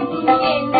in the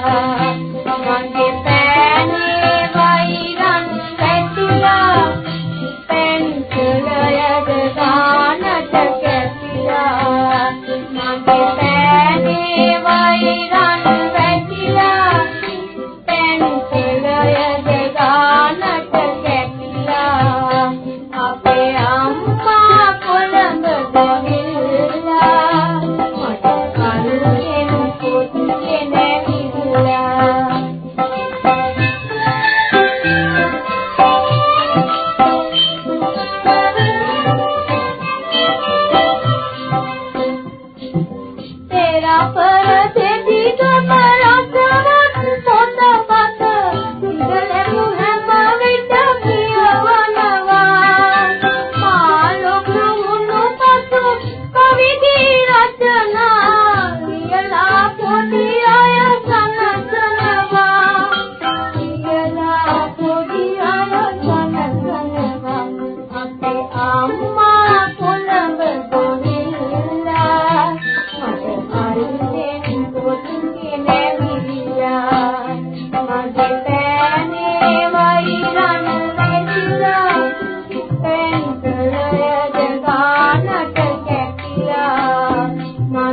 Yeah.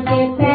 Pepe.